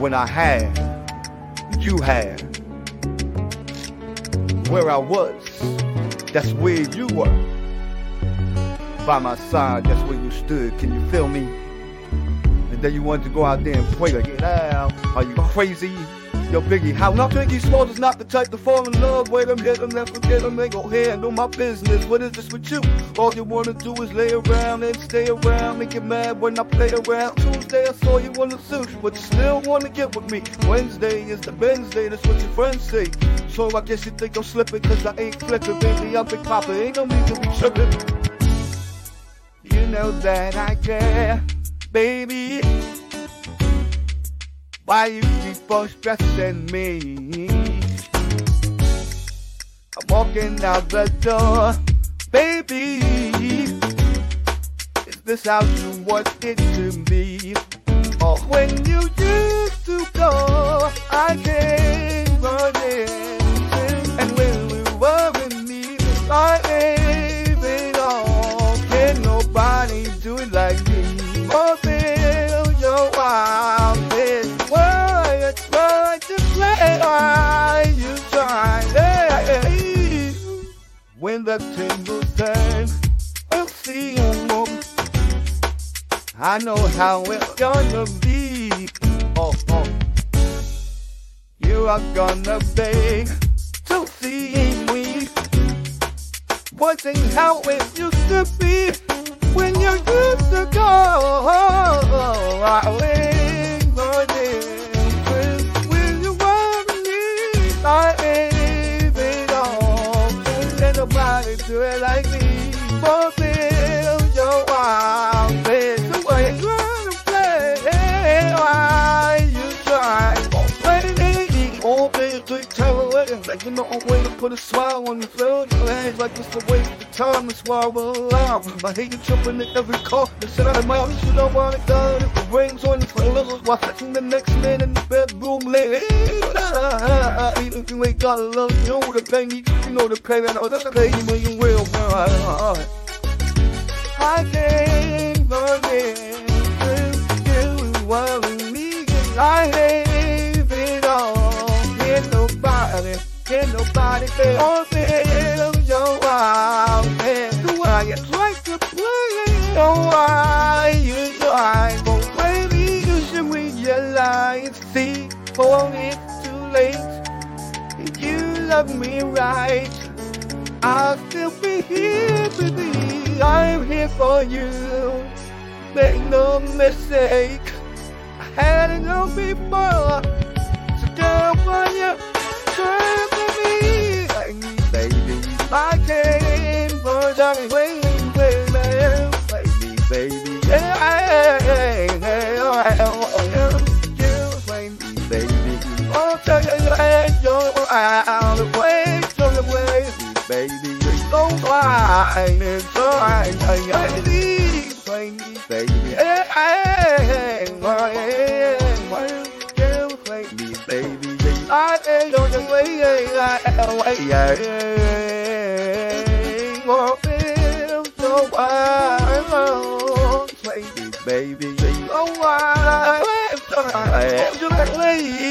when I had, you had. Where I was, that's where you were. By my side, that's where you stood. Can you feel me? And then you wanted to go out there and to get out. Are you crazy? Yo, Biggie, how not Biggie Small is not the type to fall in love with him, hit him, then forget him, and go handle my business. What is this with you? All you wanna do is lay around and stay around, make you mad when I play around. Tuesday I saw you on the suit, but you still wanna get with me. Wednesday is the Wednesday, that's what your friends say. So I guess you think I'm slipping, cause I ain't flipping, baby. I'm Big Papa, ain't no need to be tripping. You know that I care, baby. Why you keep on stressing me? I'm walking out the door, baby. Is this how you want it to be? Or when you used to go, I came the tables turn, we'll see you more. I know how it's gonna be. Oh, oh. You are gonna beg to see me. Wasn't how it used to be when you used to go. I wait do it like me. Fulfill your wild wish. The way you wanna play, why you try? Waiting, day to tell away. Like you know a way to put a smile on your face. Your hands like it's a waste of time. That's why allow. I hate you jumping at every call. They said I'm out. You don't want it done. If it rains on the fellas, while touching the next man in the bedroom late. Even if you ain't got a love, you know the pain. You know the pain. I know that's the pain when you will. I can't forget you worry me. cause I hate it all. Can't nobody, can't nobody feel feel your wild man. Why you try to play? Oh, why you try? But maybe you should realize, see, for it's too late. You love me right. I'll still be here, baby. I'm here for you. Make no mistake. I had it on before. So girl, when you turn to me, like me, baby, I came for Johnny Wayne, wait, baby, baby, yeah, I am, you, baby, you don't lie, it's alright, I need, baby, baby, yeah, I am, I am, I am, you, baby, baby, I ain't on the way, I am, I am, oh, feel so wild, baby, baby, oh, I am, I am,